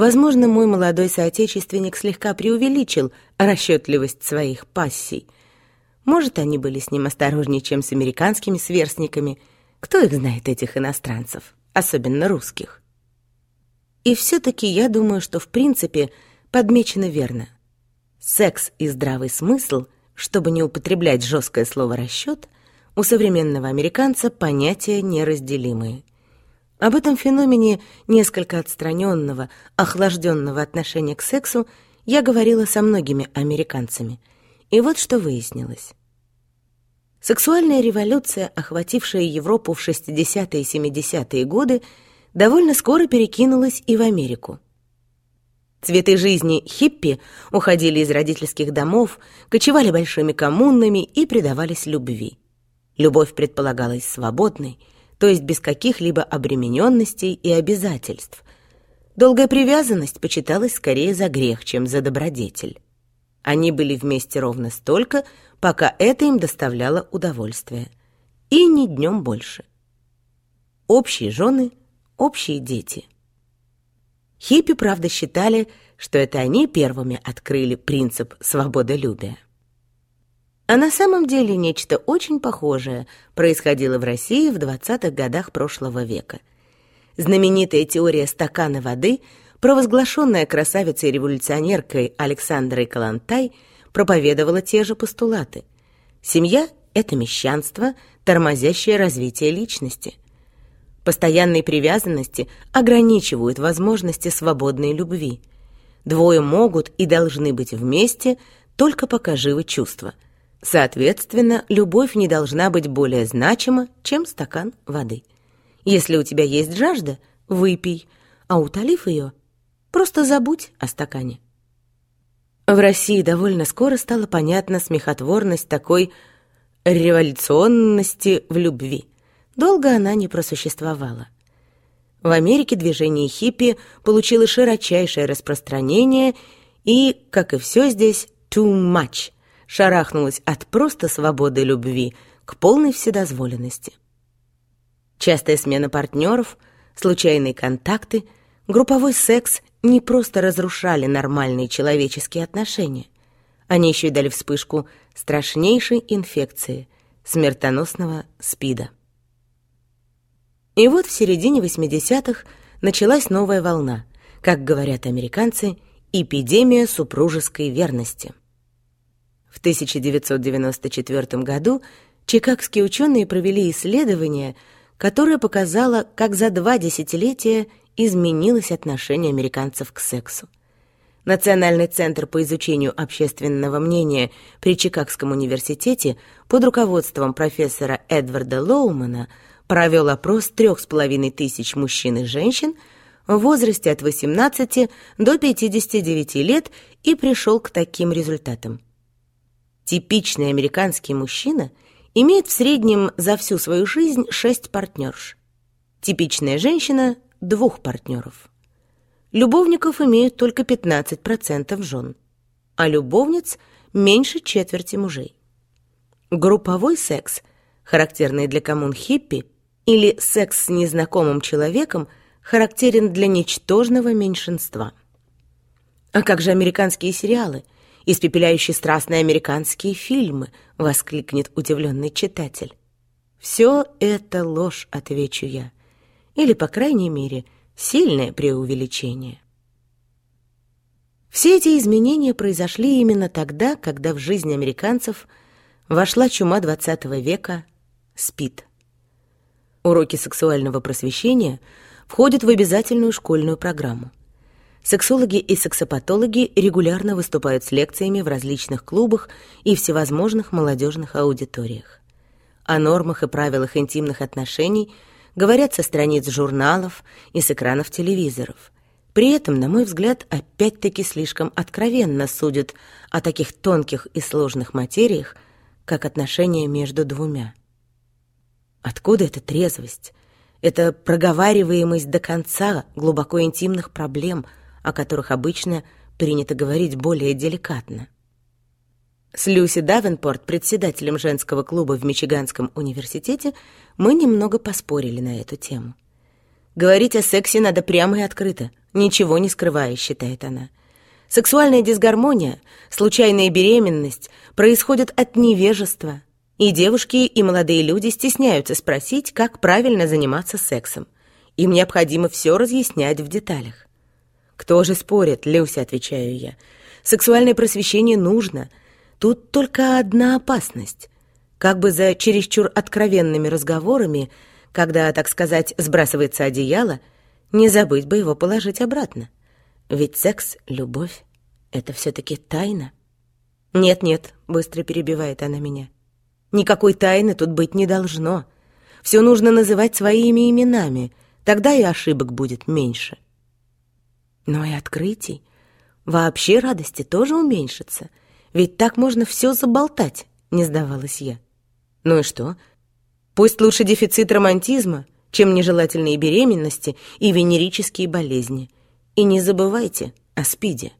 Возможно, мой молодой соотечественник слегка преувеличил расчетливость своих пассий. Может, они были с ним осторожнее, чем с американскими сверстниками. Кто их знает, этих иностранцев, особенно русских? И все-таки я думаю, что в принципе подмечено верно. Секс и здравый смысл, чтобы не употреблять жесткое слово «расчет», у современного американца понятия неразделимые. Об этом феномене несколько отстраненного, охлажденного отношения к сексу я говорила со многими американцами. И вот что выяснилось. Сексуальная революция, охватившая Европу в 60-е и 70-е годы, довольно скоро перекинулась и в Америку. Цветы жизни хиппи уходили из родительских домов, кочевали большими коммунами и предавались любви. Любовь предполагалась свободной — то есть без каких-либо обремененностей и обязательств. Долгая привязанность почиталась скорее за грех, чем за добродетель. Они были вместе ровно столько, пока это им доставляло удовольствие. И ни днем больше. Общие жены, общие дети. Хиппи, правда, считали, что это они первыми открыли принцип свободолюбия. А на самом деле нечто очень похожее происходило в России в 20-х годах прошлого века. Знаменитая теория стакана воды, провозглашенная красавицей-революционеркой Александрой Калантай, проповедовала те же постулаты. Семья — это мещанство, тормозящее развитие личности. Постоянные привязанности ограничивают возможности свободной любви. Двое могут и должны быть вместе, только пока живы чувства — Соответственно, любовь не должна быть более значима, чем стакан воды. Если у тебя есть жажда, выпей, а утолив ее, просто забудь о стакане. В России довольно скоро стала понятна смехотворность такой революционности в любви. Долго она не просуществовала. В Америке движение хиппи получило широчайшее распространение и, как и все здесь, too much – шарахнулась от просто свободы любви к полной вседозволенности. Частая смена партнеров, случайные контакты, групповой секс не просто разрушали нормальные человеческие отношения, они еще и дали вспышку страшнейшей инфекции, смертоносного СПИДа. И вот в середине 80-х началась новая волна, как говорят американцы, эпидемия супружеской верности. В 1994 году чикагские ученые провели исследование, которое показало, как за два десятилетия изменилось отношение американцев к сексу. Национальный центр по изучению общественного мнения при Чикагском университете под руководством профессора Эдварда Лоумана провел опрос трех с половиной тысяч мужчин и женщин в возрасте от 18 до 59 лет и пришел к таким результатам. Типичный американский мужчина имеет в среднем за всю свою жизнь шесть партнерш. Типичная женщина – двух партнеров. Любовников имеют только 15% жен, а любовниц – меньше четверти мужей. Групповой секс, характерный для коммун хиппи, или секс с незнакомым человеком, характерен для ничтожного меньшинства. А как же американские сериалы – испепеляющие страстные американские фильмы», — воскликнет удивленный читатель. «Все это ложь», — отвечу я. Или, по крайней мере, сильное преувеличение. Все эти изменения произошли именно тогда, когда в жизнь американцев вошла чума XX века — СПИД. Уроки сексуального просвещения входят в обязательную школьную программу. Сексологи и сексопатологи регулярно выступают с лекциями в различных клубах и всевозможных молодежных аудиториях. О нормах и правилах интимных отношений говорят со страниц журналов и с экранов телевизоров. При этом, на мой взгляд, опять-таки слишком откровенно судят о таких тонких и сложных материях, как отношения между двумя. Откуда эта трезвость? Это проговариваемость до конца глубоко интимных проблем – о которых обычно принято говорить более деликатно. С Люси Давенпорт, председателем женского клуба в Мичиганском университете, мы немного поспорили на эту тему. «Говорить о сексе надо прямо и открыто», ничего не скрывая, считает она. Сексуальная дисгармония, случайная беременность происходят от невежества, и девушки и молодые люди стесняются спросить, как правильно заниматься сексом. Им необходимо все разъяснять в деталях. «Кто же спорит?» — Люся, отвечаю я. «Сексуальное просвещение нужно. Тут только одна опасность. Как бы за чересчур откровенными разговорами, когда, так сказать, сбрасывается одеяло, не забыть бы его положить обратно. Ведь секс, любовь — это все-таки тайна». «Нет-нет», — быстро перебивает она меня. «Никакой тайны тут быть не должно. Все нужно называть своими именами, тогда и ошибок будет меньше». Но и открытий. Вообще радости тоже уменьшится. Ведь так можно все заболтать, не сдавалась я. Ну и что? Пусть лучше дефицит романтизма, чем нежелательные беременности и венерические болезни. И не забывайте о спиде.